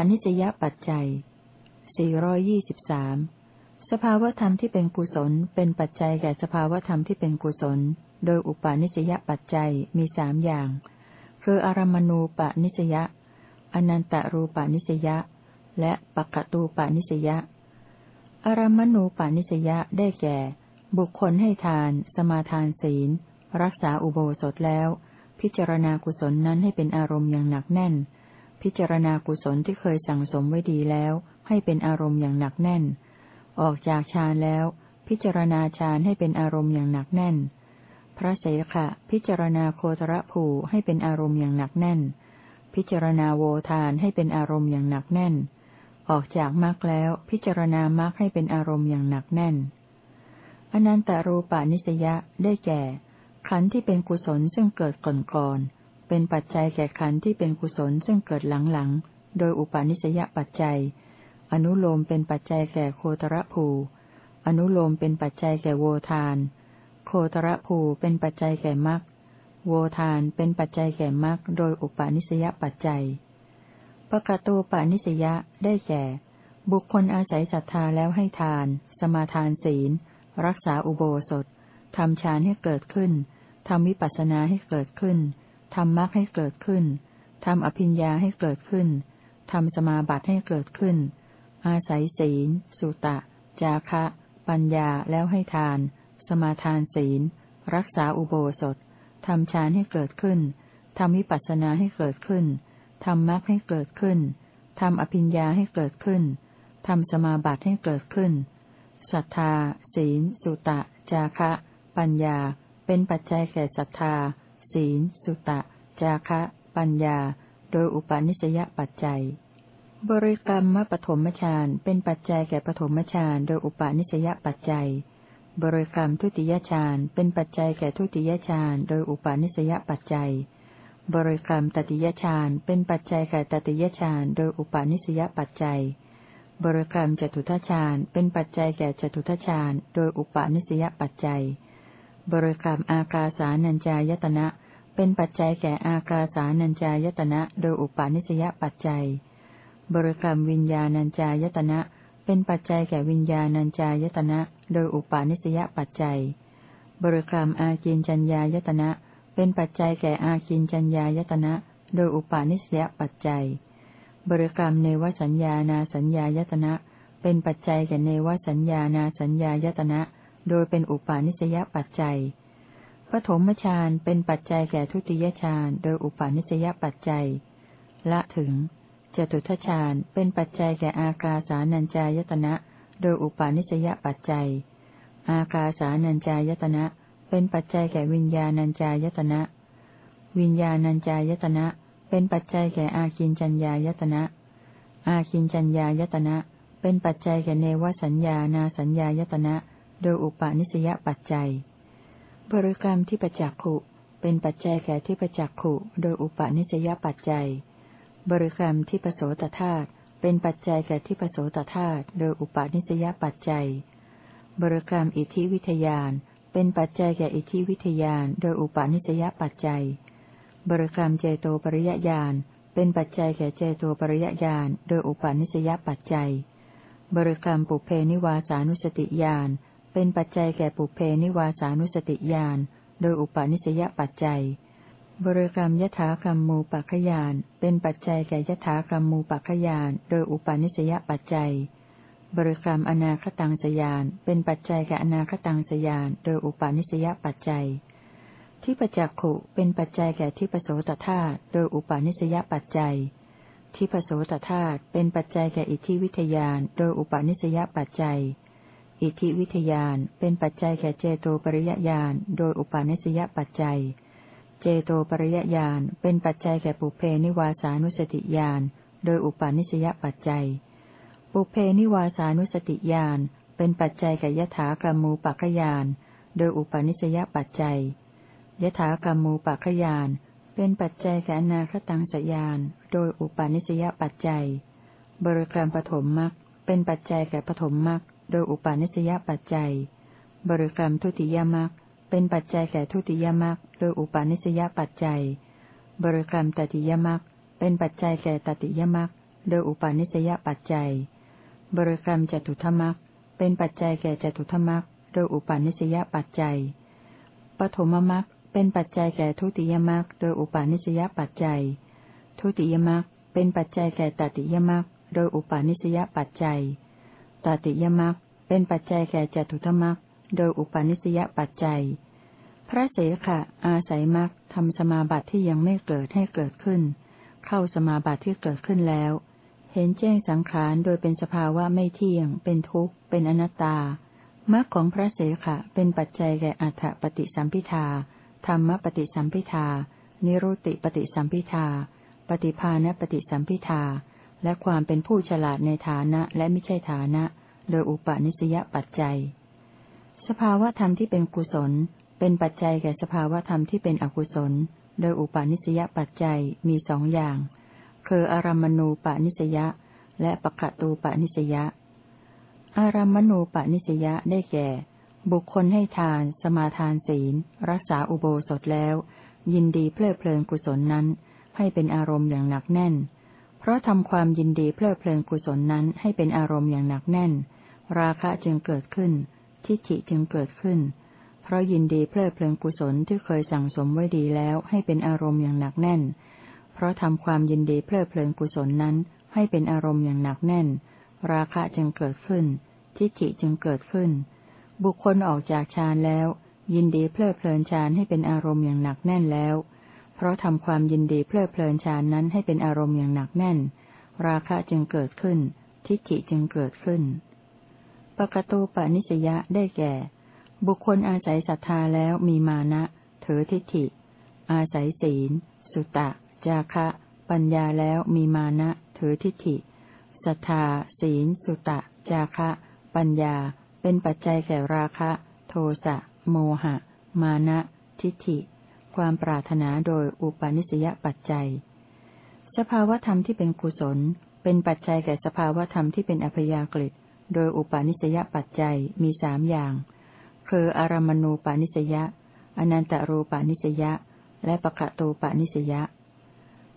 ปาณิสยปัจจัย 423 สภาวธรรมที่เป็นกุศล เป็นปัจจัยแก่สภาวธรรมที่เป็นกุศล โดยอุปาณิสยปัจจัยมีสามอย่าง คืออารมณูปาณิสยอนันตรูปาณิสยและปักตูปาณิสยอารมณูปาณิสยได้แก่ บุคคลให้ทาน สมาทานศีล รักษาอุโบสถแล้ว พิจารณากุศลนั้นให้เป็นอารมณ์อย่างหนักแน่น พิจารณากุศลที่เคยสั่งสมไว้ดีแล้ว ให้เป็นอารมณ์อย่างหนักแน่น ออกจากฌานแล้ว พิจารณาฌานให้เป็นอารมณ์อย่างหนักแน่น พระเสขะพิจารณาโคตรภูให้เป็นอารมณ์อย่างหนักแน่น พิจารณาโวทานให้เป็นอารมณ์อย่างหนักแน่น ออกจากมรรคแล้ว พิจารณามรรคให้เป็นอารมณ์อย่างหนักแน่น อนันตรูปานิสยะได้แก่ ขันธ์ที่เป็นกุศลซึ่งเกิดก่อนก่อน เป็นปัจจัยแก่ขันธ์ที่เป็นกุศลซึ่งเกิดหลังๆ โดยอุปาณิสยปัจจัย อนุโลมเป็นปัจจัยแก่โคตรภู อนุโลมเป็นปัจจัยแก่โวทาน โคตรภูเป็นปัจจัยแก่มรรค โวทานเป็นปัจจัยแก่มรรคโดยอุปาณิสยปัจจัยปะกตูปาณิสยะได้แก่ บุคคลอาศัยศรัทธาแล้วให้ทาน สมาทานศีล รักษาอุโบสถทำฌานให้เกิดขึ้นทำวิปัสสนาให้เกิดขึ้น ทำมรรคให้เกิดขึ้น ทำอภิญญาให้เกิดขึ้น ทำสมาบัติให้เกิดขึ้น อาศัยศีล สุตะ จาคะ ปัญญาแล้วให้ทาน สมาทานศีล รักษาอุโบสถ ทำฌานให้เกิดขึ้น ทำวิปัสสนาให้เกิดขึ้น ทำมรรคให้เกิดขึ้น ทำอภิญญาให้เกิดขึ้น ทำสมาบัติให้เกิดขึ้น ศรัทธา ศีล สุตะ จาคะ ปัญญา เป็นปัจจัยแก่ศรัทธา ศีล สุตะ จาคะ ปัญญา โดยอุปาณิสยปัจจัย บริกรรมมปฐมฌานเป็นปัจจัยแก่ปฐมฌานโดยอุปาณิสยปัจจัย บริกรรมทุติยฌานเป็นปัจจัยแก่ทุติยฌานโดยอุปาณิสยปัจจัย บริกรรมตติยฌานเป็นปัจจัยแก่ตติยฌานโดยอุปาณิสยปัจจัยบริกรรมจตุทัชฌานเป็นปัจจัยแก่จตุทัชฌานโดยอุปาณิสยปัจจัย บริกรรมอากาสานัญจายตนะ เป็นปัจจัยแก่อากาสานัญจายตนะ โดยอุปาณิสยปัจจัย บริกรรมวิญญาณัญจายตนะ เป็นปัจจัยแก่วิญญาณัญจายตนะ โดยอุปาณิสยปัจจัย บริกรรมอากินจัญญายตนะ เป็นปัจจัยแก่อากินจัญญายตนะ โดยอุปาณิสยปัจจัย บริกรรมเนวสัญญานาสัญญายตนะ เป็นปัจจัยแก่เนวสัญญานาสัญญายตนะ โดยเป็นอุปาณิสยปัจจัย ปฐมฌานเป็นปัจจัยแก่ทุติยฌานโดยอุปาณิสยปัจจัย ละถึงจตุทฌานเป็นปัจจัยแก่อากาสานัญจายตนะ โดยอุปาณิสยปัจจัย อากาสานัญจายตนะ เป็นปัจจัยแก่วิญญาณัญจายตนะ วิญญาณัญจายตนะ เป็นปัจจัยแก่อาคินจัญญายตนะ อาคินจัญญายตนะ เป็นปัจจัยแก่เนวสัญญานาสัญญายตนะ โดยอุปาณิสยปัจจัย บริกรรมที่ประจักขุ เป็นปัจจัยแก่ที่ประจักขุ โดยอุปาณิสยปัจจัย บริกรรมที่ประโสตธาตุเป็นปัจจัยแก่ที่ประโสตธาตุโดยอุปาณิสยปัจจัย บริกรรมอิทธิวิทยานเป็นปัจจัยแก่อิทธิวิทยานโดยอุปาณิสยปัจจัย บริกรรมเจโตปริยญาณเป็นปัจจัยแก่เจโตปริยญาณโดยอุปาณิสยปัจจัย บริกรรมปุเพนิวาสานุสติญาณ เป็นปัจจัยแก่ปุเพนิวาสานุสติญาณ โดยอุปาณิสยปัจจัย บริกรรมยถากรรมมูปัคขยาน เป็นปัจจัยแก่ยถากรรมมูปัคขยาน โดยอุปาณิสยปัจจัย บริกรรมอนาคตังสยาน เป็นปัจจัยแก่อนาคตังสยาน โดยอุปาณิสยปัจจัย ที่ประจักขุเป็นปัจจัยแก่ที่ประโสตธาตุ โดยอุปาณิสยปัจจัยที่ประโสตธาตุเป็นปัจจัยแก่อิทธิวิทยาน โดยอุปาณิสยปัจจัย อิทธิวิทยานเป็นปัจจัยแก่เจโตปริยญาณโดยอุปาณิสยปัจจัย เจโตปริยญาณเป็นปัจจัยแก่ปุเพนิวาสานุสติญาณโดยอุปาณิสยปัจจัย ปุเพนิวาสานุสติญาณเป็นปัจจัยแก่ยถากรรมูปัคยานโดยอุปาณิสยปัจจัย ยถากรรมูปัคยานเป็นปัจจัยแก่อนาคตังสยานโดยอุปาณิสยปัจจัย บริกรรมปฐมมรรคเป็นปัจจัยแก่ปฐมมรรค โดยอุปาณิสยปัจจัย บริกรรมทุติยมรรคเป็นปัจจัยแก่ทุติยมรรคโดยอุปาณิสยปัจจัย บริกรรมตติยมรรคเป็นปัจจัยแก่ตติยมรรคโดยอุปาณิสยปัจจัย บริกรรมจตุทมักเป็นปัจจัยแก่จตุทมักโดยอุปาณิสยปัจจัย ปฐมมักเป็นปัจจัยแก่ทุติยมักโดยอุปาณิสยปัจจัย ทุติยมักเป็นปัจจัยแก่ตติยมักโดยอุปาณิสยปัจจัย ตติยมรักเป็นปัจจัยแก่จตุทมักโดยอุปาณิสยปัจจัย พระเสขะอาศัยมักทำสมาบัติที่ยังไม่เกิดให้เกิดขึ้น เข้าสมาบัติที่เกิดขึ้นแล้ว เห็นแจ้งสังขารโดยเป็นสภาวะไม่เที่ยง เป็นทุกข์ เป็นอนัตตามรรคของพระเสขะเป็นปัจจัยแก่อัฏฐปฏิสัมพิทาธรรมปฏิสัมพิทา นิรุติปฏิสัมพิทา ปฏิภาณปฏิสัมพิทา และความเป็นผู้ฉลาดในฐานะและไม่ใช่ฐานะ โดยอุปนิสยปัจจัย สภาวธรรมที่เป็นกุศล เป็นปัจจัยแก่สภาวธรรมที่เป็นอกุศล โดยอุปนิสยปัจจัยมีสองอย่าง คืออารัมมณูปนิสยาและปะกะตูปนิสยาอารัมมณูปนิสยาได้แก่ บุคคลให้ทาน สมาทานศีล รักษาอุโบสถแล้ว ยินดีเพลิดเพลินกุศลนั้น ให้เป็นอารมณ์อย่างหนักแน่น ราะทำความยินดีเพลิดเพลินกุศลนั้นให้เป็นอารมณ์อย่างหนักแน่น ราคะจึงเกิดขึ้น ทิฏฐิจึงเกิดขึ้น เพราะยินดีเพลิดเพลินกุศลที่เคยสั่งสมไว้ดีแล้วให้เป็นอารมณ์อย่างหนักแน่น เพราะทำความยินดีเพลิดเพลินกุศลนั้นให้เป็นอารมณ์อย่างหนักแน่น ราคะจึงเกิดขึ้น ทิฏฐิจึงเกิดขึ้น บุคคลออกจากฌานแล้ว ยินดีเพลิดเพลินฌานให้เป็นอารมณ์อย่างหนักแน่นแล้ว เพราะทำความยินดีเพลิดเพลินฌานนั้นให้เป็นอารมณ์อย่างหนักแน่น ราคะจึงเกิดขึ้น ทิฏฐิจึงเกิดขึ้น ปกตูปนิสยะได้แก่ บุคคลอาศัยศรัทธาแล้วมีมานะถือทิฏฐิ อาศัยศีล สุตะ จาคะ ปัญญาแล้วมีมานะถือทิฏฐิศรัทธา ศีล สุตะ จาคะ ปัญญา เป็นปัจจัยแก่ราคะ โทสะ โมหะ มานะ ทิฏฐิ ความปรารถนาโดยอุปาณิสยปัจจัย สภาวธรรมที่เป็นกุศล เป็นปัจจัยแก่สภาวธรรมที่เป็นอัพยากฤิโดยอุปาณิสยปัจจัยมีสามอย่าง คืออารมณูปาณิสยาอนันตรูปาณิสยาและปะกะตูปาณิสยา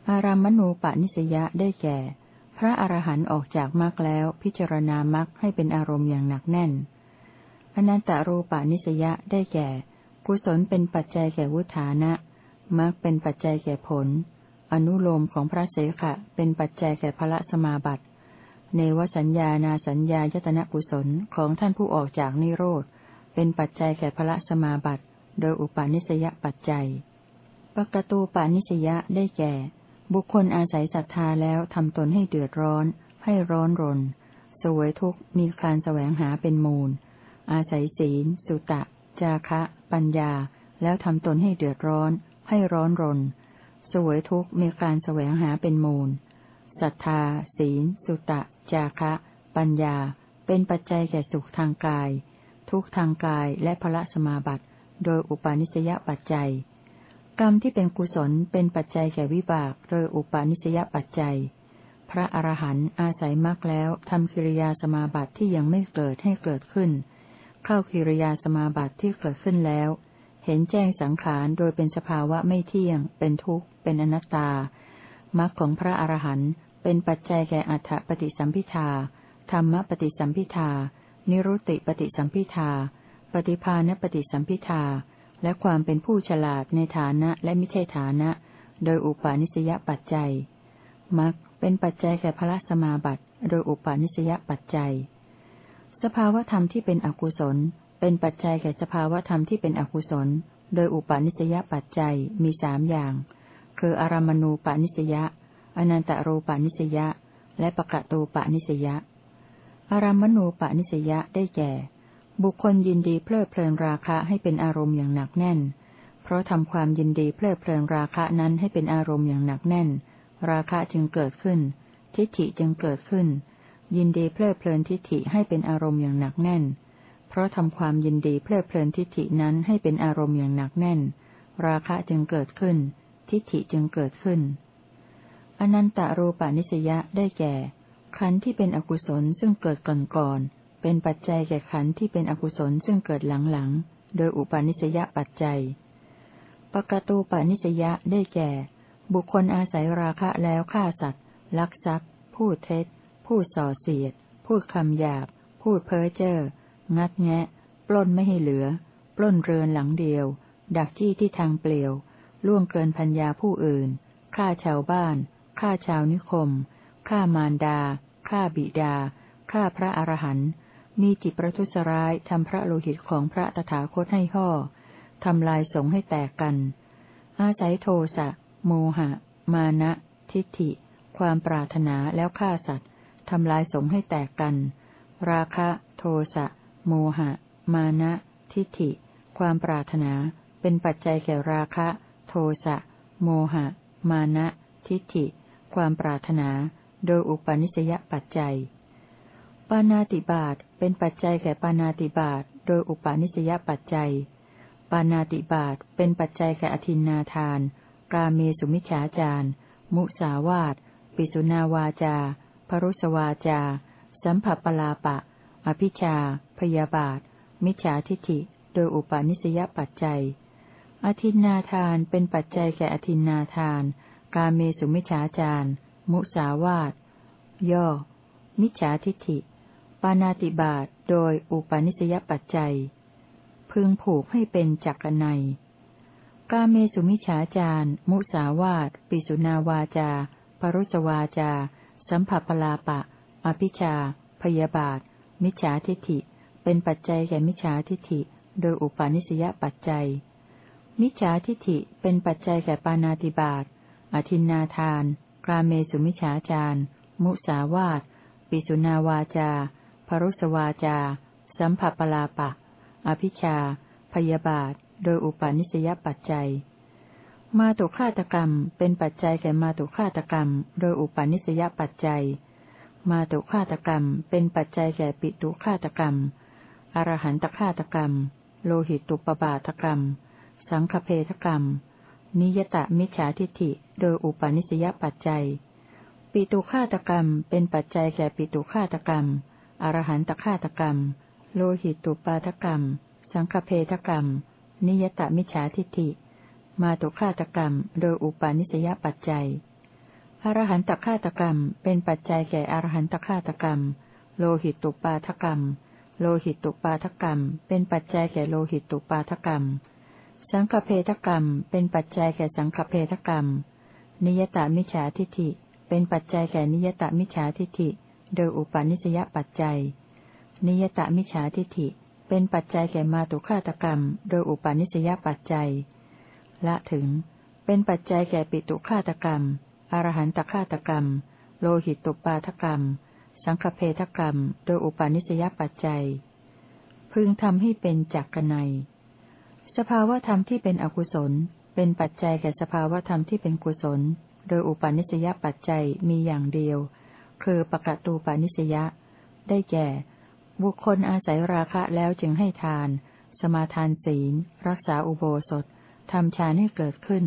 อารามณูปาณิสยาได้แก่ พระอรหันต์ออกจากมรรคแล้วพิจารณามรรคให้เป็นอารมณ์อย่างหนักแน่น อนันตรูปาณิสยาได้แก่ กุศลเป็นปัจจัยแก่วุฒานะมรรคเป็นปัจจัยแก่ผล อนุโลมของพระเสขะเป็นปัจจัยแก่พระสมาบัติ เนวสัญญานาสัญญายตนะกุศลของท่านผู้ออกจากนิโรธ เป็นปัจจัยแก่พระสมาบัติ โดยอุปาณิสยปัจจัยปกตูปาณิสยะได้แก่ บุคคลอาศัยศรัทธาแล้วทำตนให้เดือดร้อน ให้ร้อนรน สวยทุกมีคลานแสวงหาเป็นมูล อาศัยศีล สุตะ จาคะ ปัญญา แล้วทำตนให้เดือดร้อน ให้ร้อนรน สวยทุกข์มีการแสวงหาเป็นมูลศรัทธา ศีล สุตะ จาคะ ปัญญา เป็นปัจจัยแก่สุขทางกาย ทุกทางกายและพระสมาบัติ โดยอุปาณิสยปัจจัย กรรมที่เป็นกุศลเป็นปัจจัยแก่วิบาก โดยอุปาณิสยปัจจัย พระอรหันต์อาศัยมรรคแล้วทำกิริยาสมาบัติที่ยังไม่เกิดให้เกิดขึ้น เข้ากิริยาสมาบัติที่เกิดขึ้นแล้ว เห็นแจ้งสังขารโดยเป็นสภาวะไม่เที่ยง เป็นทุกข์ เป็นอนัตตามรรคของพระอรหันต์เป็นปัจจัยแก่อัฏฐปฏิสัมพิทาธรรมปฏิสัมพิทา นิรุติปฏิสัมพิทา ปฏิภาณปฏิสัมพิทา และความเป็นผู้ฉลาดในฐานะและไม่ใช่ฐานะ โดยอุปาณิสยปัจจัยมรรคเป็นปัจจัยแก่พระสมาบัติ โดยอุปาณิสยปัจจัย สภาวธรรมที่เป็นอกุศล เป็นปัจจัยแก่สภาวธรรมที่เป็นอกุศล โดยอุปาณิสยปัจจัยมีสามอย่าง คืออารามณูปาณิสยาอนันตรูปาณิสยาและปะกะตูปาณิสยาอารามณูปาณิสยาได้แก่ บุคคลยินดีเพลิดเพลินราคะให้เป็นอารมณ์อย่างหนักแน่น เพราะทำความยินดีเพลิดเพลินราคะนั้นให้เป็นอารมณ์อย่างหนักแน่น ราคะจึงเกิดขึ้น ทิฏฐิจึงเกิดขึ้น ยินดีเพลิดเพลินทิฏฐิให้เป็นอารมณ์อย่างหนักแน่น เพราะทำความยินดีเพลิดเพลินทิฏฐินั้นให้เป็นอารมณ์อย่างหนักแน่น ราคะจึงเกิดขึ้น ทิฏฐิจึงเกิดขึ้น อนันตรูปานิสยะได้แก่ ขันธ์ที่เป็นอกุศลซึ่งเกิดก่อนก่อนเป็นปัจจัยแก่ขันธ์ที่เป็นอกุศลซึ่งเกิดหลังหลังโดยอุปาณิสยปัจจัย ปกตูปานิสยะได้แก่ บุคคลอาศัยราคะแล้วฆ่าสัตว์ ลักทรัพย์ พูดเท็จ พูดส่อเสียด พูดคำหยาบ พูดเพ้อเจ้อ งัดแงะ ปล้นไม่ให้เหลือ ปล้นเรือนหลังเดียว ดักจี้ที่ทางเปลี่ยว ล่วงเกินพัญญาผู้อื่น ฆ่าชาวบ้าน ฆ่าชาวนิคม ฆ่ามารดา ฆ่าบิดา ฆ่าพระอรหันต์ มีจิตประทุษร้ายทำพระโลหิตของพระตถาคตให้ห่อทำลายสงให้แตกกัน อาศัยโทสะ โมหะ มานะ ทิฏฐิ ความปรารถนาแล้วฆ่าสัตว์ ทำลายสงให้แตกกัน ราคะ โทสะ โมหะ มานะ ทิฏฐิ ความปรารถนา เป็นปัจจัยแก่ราคะ โทสะ โมหะ มานะ ทิฏฐิ ความปรารถนา โดยอุปนิสยปัจจัย ปานาติบาตเป็นปัจจัยแก่ปานาติบาตโดยอุปนิสยปัจจัย ปานาติบาตเป็นปัจจัยแก่อธินนาทาน กาเมสุมิฉาจารมุสาวาตปิสุนาวาจา พรุสวาจา สัมผัสปลาปะ อภิชา พยาบาท มิจฉาทิฏฐิ โดยอุปนิสยปัจจัย อธินนาทานเป็นปัจจัยแก่อธินนาทาน กาเมสุมิจฉาจารมุสาวาตย่อ มิจฉาทิฏฐิ ปานาติบาตโดยอุปนิสยปัจจัย พึงผูกให้เป็นจักรนัยกาเมสุมิจฉาจารมุสาวาตปิสุนาวาจา ปรุสวาจา สัมผัสปลาปะ อภิชา พยาบาท มิจฉาทิฏฐิ เป็นปัจจัยแก่มิจฉาทิฏฐิ โดยอุปาณิสยปัจจัย มิจฉาทิฏฐิเป็นปัจจัยแก่ปานาติบาต อธินนาทานกาเมสุมิจฉาจารมุสาวาตปิสุนาวาจาพรุสวาจา สัมผัสปลาปะ อภิชา พยาบาท โดยอุปาณิสยปัจจัย มาตุฆาตกรรมเป็นปัจจัยแก่มาตุฆาตกรรม โดยอุปาณิสยปัจจัย มาตุฆาตกรรมเป็นปัจจัยแก่ปิตุฆาตกรรม อรหันตฆาตกรรม โลหิตตุปบาทกรรม สังฆเพทกรรม นิยตมิจฉาทิฏฐิ โดยอุปาณิสยปัจจัย ปิตุฆาตกรรมเป็นปัจจัยแก่ปิตุฆาตกรรม อรหันตฆาตกรรม โลหิตตุปาทกรรม สังฆเพทกรรม นิยตมิจฉาทิฏฐิ มาตุฆาตกรรม โดยอุปาณิสยปัจจัย อรหันตฆาตกรรม เป็นปัจจัยแก่อรหันตฆาตกรรม โลหิตตุปาทกรรม โลหิตตุปาทกรรม เป็นปัจจัยแก่โลหิตตุปาทกรรม สังฆเพทกรรม เป็นปัจจัยแก่สังฆเพทกรรม นิยตมิจฉาทิฏฐิ เป็นปัจจัยแก่นิยตมิจฉาทิฏฐิ โดยอุปาณิสยปัจจัย นิยตมิจฉาทิฏฐิ เป็นปัจจัยแก่มาตุฆาตกรรม โดยอุปาณิสยปัจจัย ละถึง เป็นปัจจัยแก่ปิตุฆาตกรรม อรหันตฆาตกรรม โลหิตตุปาทกรรม สังฆเพทกรรม โดยอุปาณิสยปัจจัย พึงทำให้เป็นจักกนัย สภาวธรรมที่เป็นอกุศล เป็นปัจจัยแก่สภาวธรรมที่เป็นกุศล โดยอุปาณิสยปัจจัยมีอย่างเดียว คือปกตูปานิสยะ ได้แก่ บุคคลอาศัยราคะแล้วจึงให้ทาน สมาทานศีล รักษาอุโบสถ ทำฌานให้เกิดขึ้น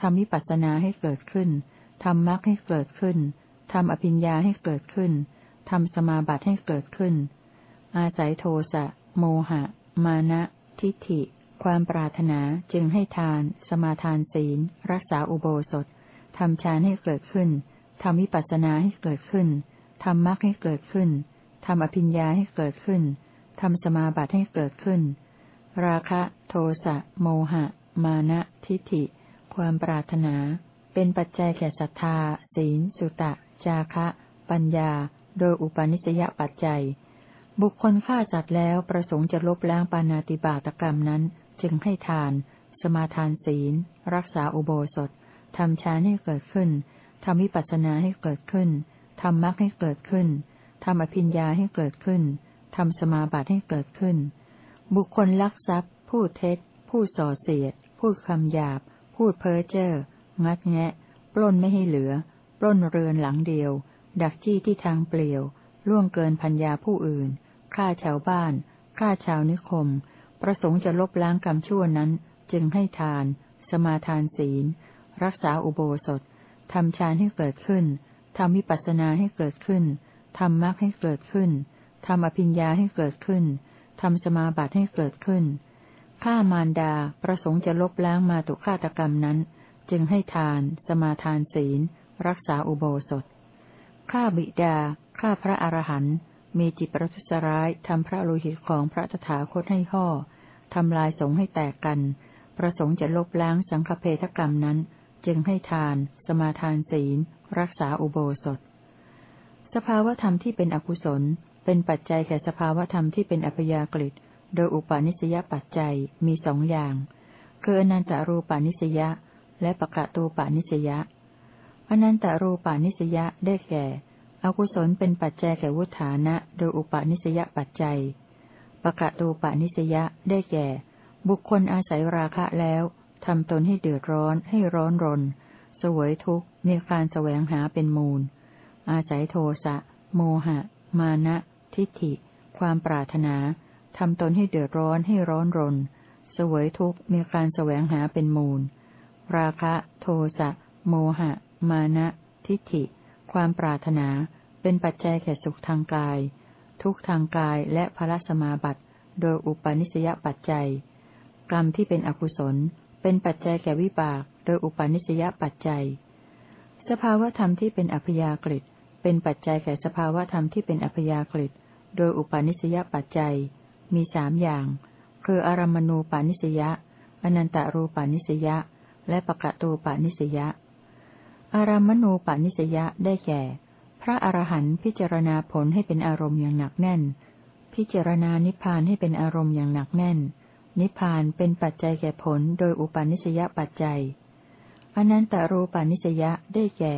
ทำวิปัสสนาให้เกิดขึ้น ทำมรรคให้เกิดขึ้น ทำอภิญญาให้เกิดขึ้น ทำสมาบัติให้เกิดขึ้น อาศัยโทสะ โมหะ มานะ ทิฏฐิ ความปรารถนาจึงให้ทาน สมาทานศีล รักษาอุโบสถ ทำฌานให้เกิดขึ้น ทำวิปัสสนาให้เกิดขึ้น ทำมรรคให้เกิดขึ้น ทำอภิญญาให้เกิดขึ้น ทำสมาบัติให้เกิดขึ้น ราคะ โทสะ โมหะ มานะ ทิฏฐิ ความปรารถนา เป็นปัจจัยแก่ศรัทธา ศีล สุตะ จาคะ ปัญญา โดยอุปาณิสยปัจจัย บุคคลฆ่าสัตว์แล้วประสงค์จะลบล้างปานาติบาตกรรมนั้น จึงให้ทาน สมาทานศีล รักษาอุโบสถทำฌานให้เกิดขึ้นทำวิปัสสนาให้เกิดขึ้นทำมรรคให้เกิดขึ้นทำอภิญญาให้เกิดขึ้นทำสมาบัติให้เกิดขึ้น บุคคลลักทรัพย์พูดเท็จพูดส่อเสียด พูดคำหยาบ พูดเพ้อเจ้อ งัดแงะ ปล้นไม่ให้เหลือ ปล้นเรือนหลังเดียว ดักจี้ที่ทางเปลี่ยว ล่วงเกินพัญญาผู้อื่น ฆ่าชาวบ้าน ฆ่าชาวนิคม ประสงค์จะลบล้างกรรมชั่วนั้น จึงให้ทาน สมาทานศีล รักษาอุโบสถ ทำฌานให้เกิดขึ้น ทำวิปัสสนาให้เกิดขึ้น ทำมรรคให้เกิดขึ้น ทำอภิญญาให้เกิดขึ้น ทำสมาบัติให้เกิดขึ้น ฆ่ามารดาประสงค์จะลบล้างมาตุฆาตกรรมนั้น จึงให้ทาน สมาทานศีล รักษาอุโบสถข้าบิดาข้าพระอรหันต์มีจิตประทุษร้ายทำพระโลหิตของพระตถาคตให้ห่อทำลายสงให้แตกกัน ประสงค์จะลบล้างสังฆเพทกรรมนั้น จึงให้ทาน สมาทานศีล รักษาอุโบสถ สภาวธรรมที่เป็นอกุศล เป็นปัจจัยแก่สภาวธรรมที่เป็นอัพยากฤิ โดยอุปาณิสยปัจจัยมีสองอย่าง คืออนันตารูปาณิสยาและปะกะตูปานิสยาอนันตารูปานิสยาได้แก่ อกุศลเป็นปัจจัยแก่วุฒานะ โดยอุปาณิสยปัจจัยปะกะตูปานิสยาได้แก่ บุคคลอาศัยราคะแล้วทำตนให้เดือดร้อนให้ร้อนรนสวยทุกข์มีการแสวงหาเป็นมูล อาศัยโทสะ โมหะ มานะ ทิฏฐิ ความปรารถนา ทำตนให้เดือดร้อนให้ร้อนรนสวยทุกข์มีการแสวงหาเป็นมูล ราคะ โทสะ โมหะ มานะ ทิฏฐิ ความปรารถนา เป็นปัจจัยแก่สุขทางกาย ทุกทางกายและพระสมาบัติ โดยอุปนิสยปัจจัย กรรมที่เป็นอกุศล เป็นปัจจัยแก่วิบาก โดยอุปนิสยปัจจัย สภาวธรรมที่เป็นอัพยากฤิเป็นปัจจัยแก่สภาวธรรมที่เป็นอัพยากฤิโดยอุปนิสยปัจจัย มีสามอย่าง คืออารมณูปานิสยาอนันตารูปานิสยาและปะกะตูปานิสยาอารามณูปานิสยาได้แก่ พระอรหันต์พิจารณาผลให้เป็นอารมณ์อย่างหนักแน่น พิจารณานิพพานให้เป็นอารมณ์อย่างหนักแน่น นิพพานเป็นปัจจัยแก่ผลโดยอุปาณิสยปัจจัย อนันตารูปานิสยาได้แก่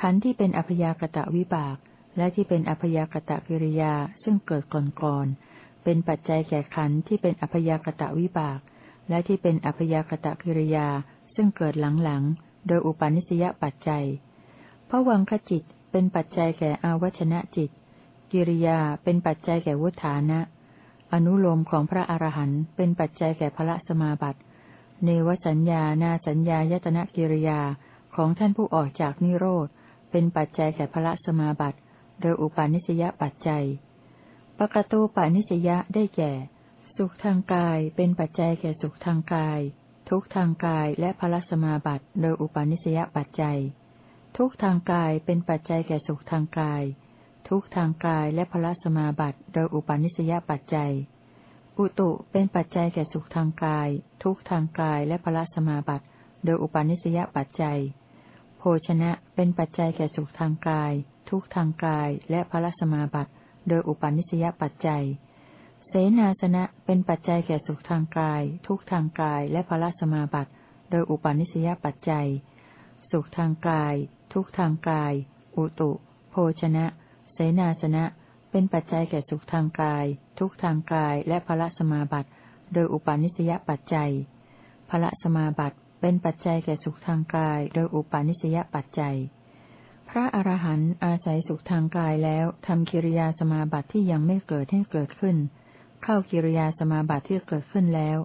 ขันธ์ที่เป็นอพยากตะวิบาก และที่เป็นอพยากตะกิริยาซึ่งเกิดก่อนๆ เป็นปัจจัยแก่ขันธ์ที่เป็นอัพยากตะวิบาก และที่เป็นอัพยากตะกิริยา ซึ่งเกิดหลังๆ โดยอุปาณิสยปัจจัยพระวังคจิตเป็นปัจจัยแก่อาวัชนะจิต กิริยาเป็นปัจจัยแก่วุฒานะ อนุโลมของพระอรหันต์เป็นปัจจัยแก่พระสมาบัติเนวสัญญานาสัญญายตนะกิริยาของท่านผู้ออกจากนิโรธเป็นปัจจัยแก่พระสมาบัติโดยอุปาณิสยปัจจัย ปกตูปานิสยะได้แก่ สุขทางกายเป็นปัจจัยแก่สุขทางกาย ทุกทางกายและพลสมาบัติโดยอุปาณิสยปัจจัย ทุกทางกายเป็นปัจจัยแก่สุขทางกาย ทุกทางกายและพลสมาบัติโดยอุปาณิสยปัจจัย อุตุเป็นปัจจัยแก่สุขทางกาย ทุกทางกายและพลสมาบัติโดยอุปาณิสยปัจจัย โภชนะเป็นปัจจัยแก่สุขทางกาย ทุกทางกายและพลสมาบัติ โดยอุปาณิสยปัจจัย เสนาสนะเป็นปัจจัยแก่สุขทางกาย ทุกทางกายและพละสมาบัติ โดยอุปาณิสยปัจจัย สุขทางกาย ทุกทางกาย อุตุ โภชนะ เสนาสนะ เป็นปัจจัยแก่สุขทางกาย ทุกทางกายและพละสมาบัติ โดยอุปาณิสยปัจจัยพละสมาบัติเป็นปัจจัยแก่สุขทางกาย โดยอุปาณิสยปัจจัย ระอรหันต์อาศัยสุขทางกายแล้วทำกิริยาสมาบัติที่ยังไม่เกิดให้เกิดขึ้น เข้ากิริยาสมาบัติที่เกิดขึ้นแล้ว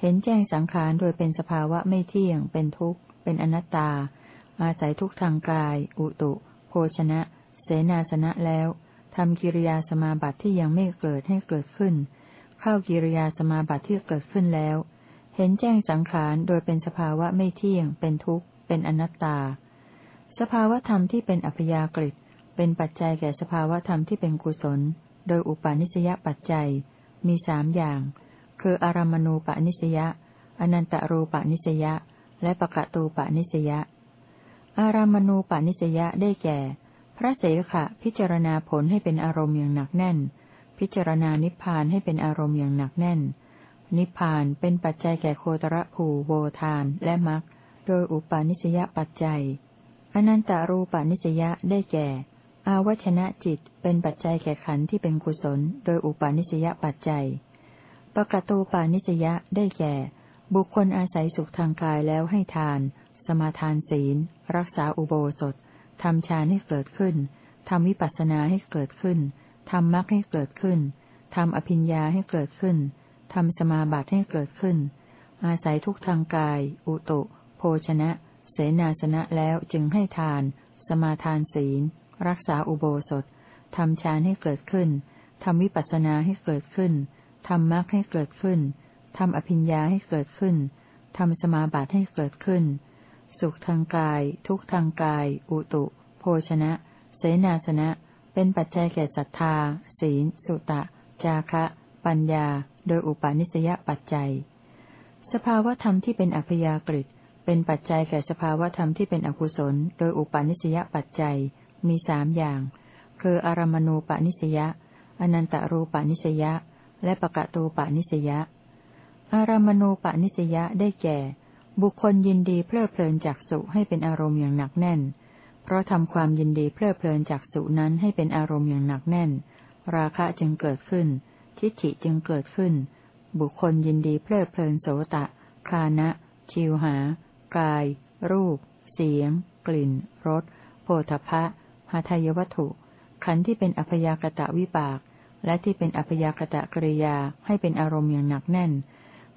เห็นแจ้งสังขารโดยเป็นสภาวะไม่เที่ยง เป็นทุกข์ เป็นอนัตตา อาศัยทุกทางกาย อุตุ โภชนะ เสนาสนะแล้วทำกิริยาสมาบัติที่ยังไม่เกิดให้เกิดขึ้น เข้ากิริยาสมาบัติที่เกิดขึ้นแล้ว เห็นแจ้งสังขารโดยเป็นสภาวะไม่เที่ยง เป็นทุกข์ เป็นอนัตตา สภาวธรรมที่เป็นอัพยากฤิเป็นปัจจัยแก่สภาวธรรมที่เป็นกุศล โดยอุปาณิสยปัจจัย มีสามอย่าง คืออารามณูปนิสยาอนันตรูปนิสยาและปะกะตูปนิสยาอารามณูปนิสยาได้แก่ พระเสขะพิจารณาผลให้เป็นอารมณ์อย่างหนักแน่น พิจารณานิพพานให้เป็นอารมณ์อย่างหนักแน่น นิพพานเป็นปัจจัยแก่โคตรภูโวทานและมรรคโดยอุปาณิสยปัจจัย อนันตารูปานิสยะได้แก่ อาวชนะจิตเป็นปัจจัยแก่ขันธ์ที่เป็นกุศล โดยอุปาณิสยปัจจัยปกตูปานิสยะได้แก่ บุคคลอาศัยสุขทางกายแล้วให้ทาน สมาทานศีล รักษาอุโบสถทำฌานให้เกิดขึ้นทำวิปัสสนาให้เกิดขึ้นทำมรรคให้เกิดขึ้นทำอภิญญาให้เกิดขึ้นทำสมาบัติให้เกิดขึ้น อาศัยทุกทางกาย อุตุ โภชนะ เสนาสนะแล้วจึงให้ทาน สมาทานศีล รักษาอุโบสถทำฌานให้เกิดขึ้นทำวิปัสสนาให้เกิดขึ้นทำมรรคให้เกิดขึ้นทำอภิญญาให้เกิดขึ้นทำสมาบัติให้เกิดขึ้น สุขทางกาย ทุกทางกาย อุตุ โภชนะ เสนาสนะ เป็นปัจจัยแก่ศรัทธา ศีล สุตะ จาคะ ปัญญา โดยอุปาณิสยปัจจัย สภาวธรรมที่เป็นอัพยากฤิ เป็นปัจจัยแก่สภาวธรรมที่เป็นอกุศล โดยอุปาณิสยปัจจัยมีสามอย่าง คืออารมณูปนิสยาอนันตรูปนิสยาและปะกะตูปนิสยาอารมณูปนิสยาได้แก่ บุคคลยินดีเพลิดเพลินจากสุให้เป็นอารมณ์อย่างหนักแน่น เพราะทำความยินดีเพลิดเพลินจากสุนั้นให้เป็นอารมณ์อย่างหนักแน่น ราคะจึงเกิดขึ้น ทิฏฐิจึงเกิดขึ้น บุคคลยินดีเพลิดเพลินโสตะคานะ ชิวหา กาย รูป เสียง กลิ่น รสโผฏฐะหาทายวัตถุ ขันธ์ที่เป็นอัพยากตะวิบาก และที่เป็นอัพยากตะกริยาให้เป็นอารมณ์อย่างหนักแน่น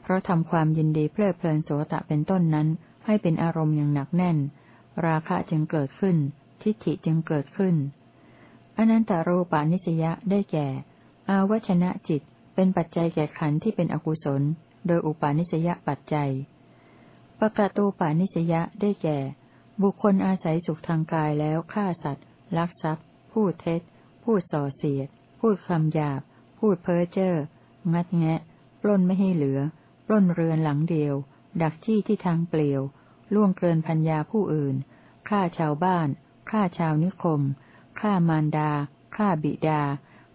เพราะทำความยินดีเพลิดเพลินโสตะเป็นต้นนั้น ให้เป็นอารมณ์อย่างหนักแน่น ราคะจึงเกิดขึ้น ทิฏฐิจึงเกิดขึ้น อนันตารูปานิสยะได้แก่ อาวชนะจิตเป็นปัจจัยแก่ขันธ์ที่เป็นอกุศล โดยอุปาณิสยปัจจัย ปะกะตูปานิสยะได้แก่ บุคคลอาศัยสุขทางกายแล้วฆ่าสัตว์ ลักทรัพย์ พูดเท็จ พูดส่อเสียด พูดคำหยาบ พูดเพ้อเจ้องัดแงะ ปล้นไม่ให้เหลือ ปล้นเรือนหลังเดียว ดักจี้ที่ทางเปลี่ยว ล่วงเกินพัญญาผู้อื่น ฆ่าชาวบ้าน ฆ่าชาวนิคม ฆ่ามารดา ฆ่าบิดา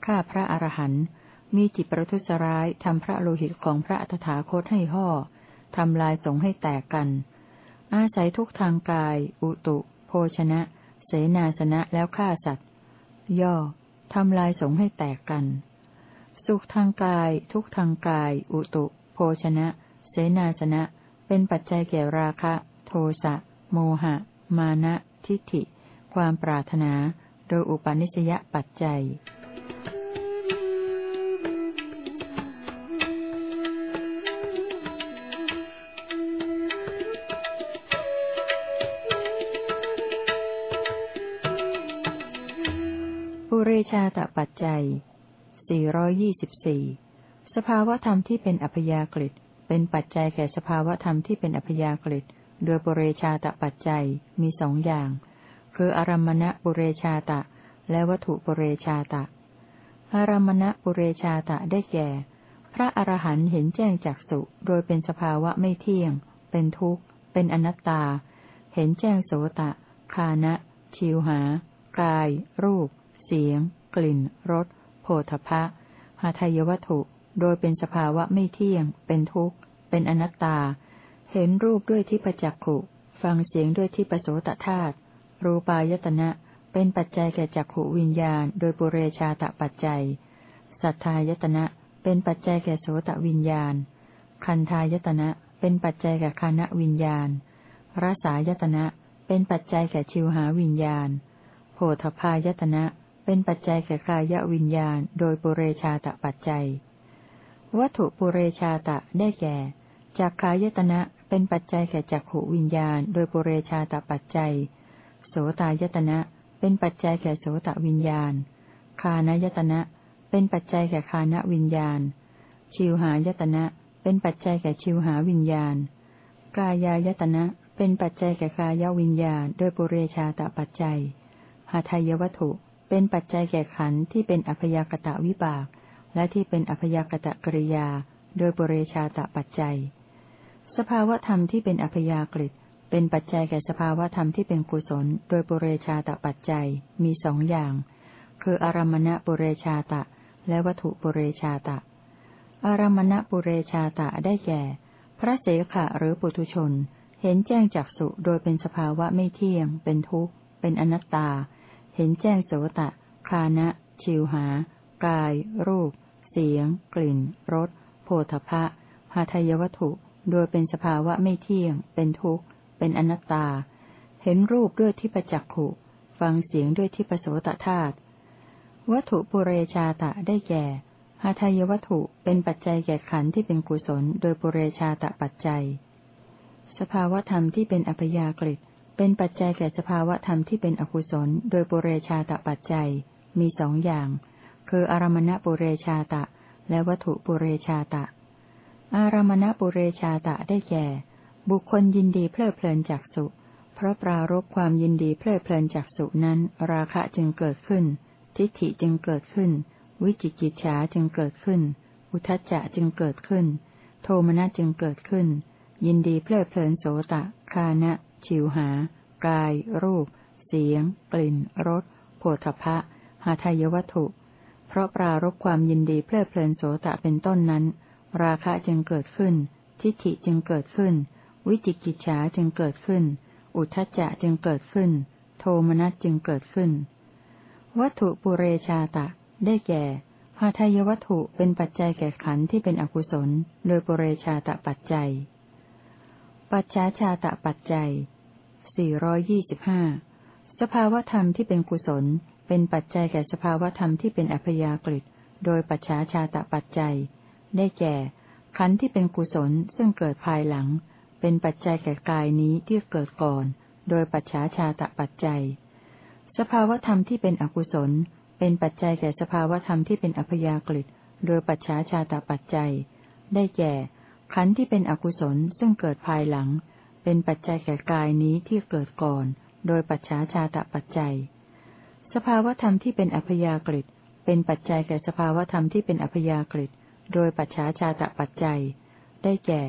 ฆ่าพระอรหันต์ มีจิตประทุษร้ายทำพระโลหิตของพระอัฏฐาคตให้ห่อ ทำลายสงให้แตกกัน อาศัยทุกทางกาย อุตุ โภชนะ เสนาสนะแล้วฆ่าสัตว์ ย่อทำลายสงให้แตกกัน สุขทางกาย ทุกทางกาย อุตุ โภชนะ เสนาสนะ เป็นปัจจัยแก่ราคะ โทสะ โมหะ มานะ ทิฏฐิ ความปรารถนา โดยอุปนิสยปัจจัย รชาตปัจจัย 424 สภาวธรรมที่เป็นอัพยากฤิตเป็นปัจจัยแก่สภาวธรรมที่เป็นอัพยากฤิตโดยปุเรชาตปัจจัยมีสองอย่าง คืออารมณะปุเรชาตะ และวัตถุปุเรชาตะ อารมณะปุเรชาตะได้แก่ พระอรหันต์เห็นแจ้งจากสุโดยเป็นสภาวะไม่เที่ยง เป็นทุกข์ เป็นอนัตตา เห็นแจ้งโสตะ คานะ ชิวหา กาย รูป เสียง กลิ่น รส โผฏฐะหาทายวัตถุ โดยเป็นสภาวะไม่เที่ยง เป็นทุกข์ เป็นอนัตตา เห็นรูปด้วยที่ประจักขุ ฟังเสียงด้วยที่ปโสตธาตุ รูปายตนะ เป็นปัจจัยแก่จักขวิญญาณ โดยปุเรชาตปัจจัย สัทธายตนะ เป็นปัจจัยแก่โสตวิญญาณ คันธายตนะ เป็นปัจจัยแก่คานวิญญาณรสายตนะ เป็นปัจจัยแก่ชิวหาวิญญาณโพธพายตนะ เป็นปัจจัยแก่กายวิญญาณ โดยปุเรชาตปัจจัย วัตถุปุเรชาตะได้แก่จักขายตนะเป็นปัจจัยแก่จักขวิญญาณ โดยปุเรชาตปัจจัย โสตายตนะเป็นปัจจัยแก่โสตวิญญาณ คานายตนะเป็นปัจจัยแก่คานวิญญาณ ชิวหายตนะเป็นปัจจัยแก่ชิวหาวิญญาณ กายายตนะเป็นปัจจัยแก่กายวิญญาณ โดยปุเรชาตปัจจัยหาทายวัตถุ เป็นปัจจัยแก่ขันธ์ที่เป็นอัพยากตะวิบาก และที่เป็นอัพยากตะกริยา โดยปุเรชาตะปัจจัย สภาวธรรมที่เป็นอัพยากฤิเป็นปัจจัยแก่สภาวธรรมที่เป็นกุศล โดยปุเรชาตะปัจจัยมีสองอย่าง คืออารมณะปุเรชาตะ และวัตถุปุเรชาตะ อารมณะปุเรชาตะได้แก่ พระเสขะหรือปุถุชน เห็นแจ้งจากสุโดยเป็นสภาวะไม่เที่ยง เป็นทุกข์ เป็นอนัตตา เห็นแจ้งโสตะ คานะ ชิวหา กาย รูป เสียง กลิ่น รส โผฏฐะหาทายวัตถุ โดยเป็นสภาวะไม่เที่ยง เป็นทุกข์ เป็นอนัตตา เห็นรูปด้วยที่ประจักขุ ฟังเสียงด้วยที่ประโสตธาตุ วัตถุปุเรชาตะได้แก่หาทายวัตถุเป็นปัจจัยแก่ขันธ์ที่เป็นกุศล โดยปุเรชาตะปัจจัย สภาวธรรมที่เป็นอัพยากฤิต เป็นปัจจัยแก่สภาวธรรมที่เป็นอกุศล โดยปุเรชาตะปัจจัย มีสองอย่าง คืออารมณปุเรชาตะ และวัตถุปุเรชาตะ อารมณปุเรชาตะได้แก่ บุคคลยินดีเพลิดเพลินจากสุเพราะปรารบความยินดีเพลิดเพลินจากสุนั้น ราคะจึงเกิดขึ้น ทิฏฐิจึงเกิดขึ้น วิจิกิจฉาจึงเกิดขึ้น อุทจจะจึงเกิดขึ้น โทมนัสจึงเกิดขึ้น ยินดีเพลิดเพลินโสตะ คานะ ชิวหา กาย รูป เสียง กลิ่น รสโผฏฐะหาทายวัตถุ เพราะปรารบความยินดีเพลิดเพลินโสตะเป็นต้นนั้น ราคะจึงเกิดขึ้น ทิฏฐิจึงเกิดขึ้น วิจิกิจฉาจึงเกิดขึ้น อุทจจะจึงเกิดขึ้น โทมนัสจึงเกิดขึ้น วัตถุปุเรชาตะ ได้แก่หาทายวัตถุเป็นปัจจัยแก่ขันธ์ที่เป็นอกุศล โดยปุเรชาตะปัจจัย ปัจฉาชาตะปัจจัย 425 สภาวธรรมที่เป็นกุศล เป็นปัจจัยแก่สภาวธรรมที่เป็นอัพยากฤิโดยปัจฉาชาตะปัจจัย ได้แก่ ขันธ์ที่เป็นกุศลซึ่งเกิดภายหลัง เป็นปัจจัยแก่กายนี้ที่เกิดก่อน โดยปัจฉาชาตะปัจจัย สภาวธรรมที่เป็นอกุศล เป็นปัจจัยแก่สภาวธรรมที่เป็นอัพยากฤิโดยปัจฉาชาตะปัจจัย ได้แก่ ขันธ์ที่เป็นอกุศลซึ่งเกิดภายหลัง เป็นปัจจัยแก่กายนี้ที่เกิดก่อน โดยปัจฉาชาตะปัจจัย สภาวธรรมที่เป็นอัพยากฤิเป็นปัจจัยแก่สภาวธรรมที่เป็นอัพยากฤิโดยปัจฉาชาตะปัจจัย ได้แก่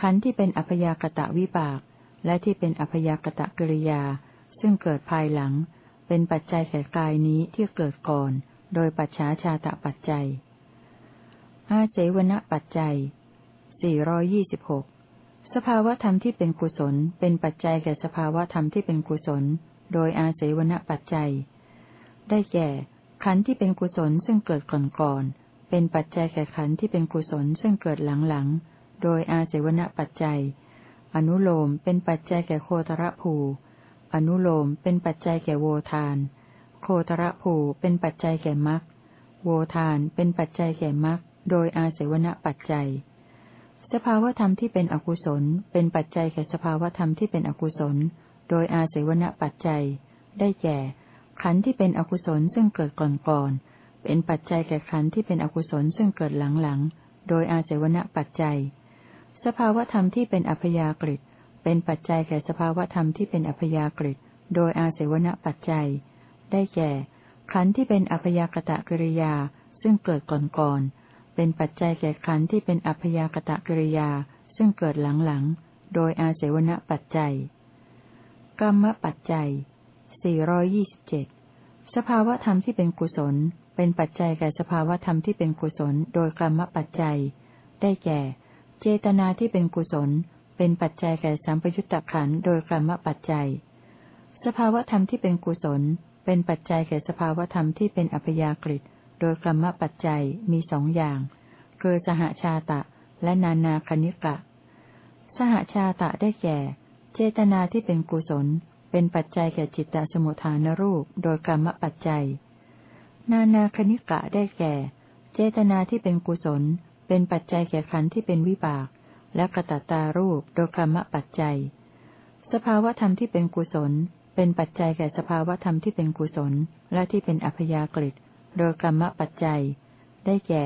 ขันธ์ที่เป็นอัพยากตะวิบาก และที่เป็นอัพยากตะกิริยา ซึ่งเกิดภายหลัง เป็นปัจจัยแก่กายนี้ที่เกิดก่อน โดยปัจฉาชาตะปัจจัยอาเสวนปัจจัย 426 สภาวธรรมที่เป็นกุศล เป็นปัจจัยแก่สภาวธรรมที่เป็นกุศล โดยอาเสวนปัจจัย ได้แก่ ขันธ์ที่เป็นกุศลซึ่งเกิดก่อนก่อน เป็นปัจจัยแก่ขันธ์ที่เป็นกุศลซึ่งเกิดหลังหลัง โดยอาเสวณปัจจัย อนุโลมเป็นปัจจัยแก่โคตรภู อนุโลมเป็นปัจจัยแก่โวทาน โคตรภูเป็นปัจจัยแก่มรรค โวทานเป็นปัจจัยแก่มรรค โดยอาเสวณปัจจัย สภาวธรรมที่เป็นอกุศล เป็นปัจจัยแก่สภาวธรรมที่เป็นอกุศล โดยอาเสวณปัจจัย ได้แก่ ขันธ์ที่เป็นอกุศลซึ่งเกิดก่อนก่อนเป็นปัจจัยแก่ขันธ์ที่เป็นอกุศลซึ่งเกิดหลังหลังโดยอาศัยวณปัจจัย สภาวธรรมที่เป็นอัพยากฤิเป็นปัจจัยแก่สภาวธรรมที่เป็นอัพยากฤิโดยอาศัยวณปัจจัย ได้แก่ ขันธ์ที่เป็นอัพยากตะกิริยาซึ่งเกิดก่อนก่อน เป็นปัจจัยแก่ขันธ์ที่เป็นอัพยากตะกิริยา ซึ่งเกิดหลังหลังโดยอาศัยวณปัจจัย กรรมปัจจัย 427 สภาวธรรมที่เป็นกุศล เป็นปัจจัยแก่สภาวธรรมที่เป็นกุศล โดยกรรมปัจจัย ได้แก่ เจตนาที่เป็นกุศล เป็นปัจจัยแก่สัมปยุตตะขันโดยกรรมปัจจัย สภาวธรรมที่เป็นกุศล เป็นปัจจัยแก่สภาวธรรมที่เป็นอัพยากฤิ โดยกรรมปัจจัยมีสองอย่าง คือสหชาตะ และนานาคณิกะ สหชาตะได้แก่ เจตนาที่เป็นกุศล เป็นปัจจัยแก่จิตตสมุทฐานรูป โดยกรรมปัจจัย นานาคณิกะได้แก่ เจตนาที่เป็นกุศล เป็นปัจจัยแก่ขันธ์ที่เป็นวิบาก และกระตัตารูป โดยกรรมปัจจัย สภาวธรรมที่เป็นกุศล เป็นปัจจัยแก่สภาวธรรมที่เป็นกุศล และที่เป็นอัพยากฤิต โดยกรรมปัจจัย ได้แก่